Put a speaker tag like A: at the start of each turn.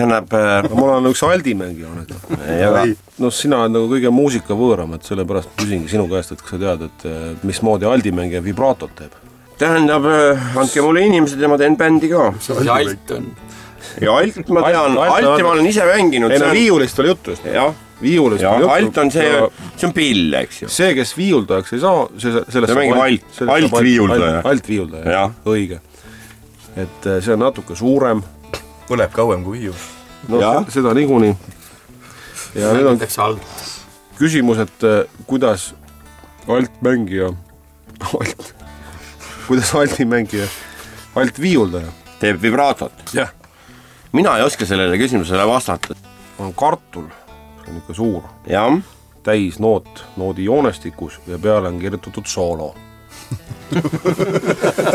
A: see näeb äh,
B: no ma olen üks aldimängija nüüd. noh, sina oled nagu kõige muusikavõõram, et sellepärast küsingi sinu käest, et kas sa tead, et eh, mismoodi aldimängija vibraatot teeb?
A: tähendab, andke mulle inimesed ja ma teen bändi ka.
C: see alt on.
A: ja alt ma tean,
B: Alt- alt-
A: alti ma olen ise mänginud.
B: ei no viiulist oli juttu just.
A: jah,
B: viiulist
A: ja
B: oli juttu.
A: alt on see, see on pill, eks ju.
B: see, kes viiuldajaks ei saa, see, sellest
A: See mängib alt- altviiuldaja.
B: altviiuldaja õige. et see on natuke suurem,
D: põleb kauem kui viiul.
B: no
A: Jah.
B: se- seda niikuinii. ja nüüd on küsimus, et eh, kuidas altmängija, alt, kuidas altimängija, altviiuldaja,
A: teeb vibraatot.
B: jah,
A: mina ei oska sellele küsimusele vastata.
B: on kartul, see on niisugune suur,
A: jah,
B: täisnoot noodi joonestikus ja peale on kirjutatud soolo.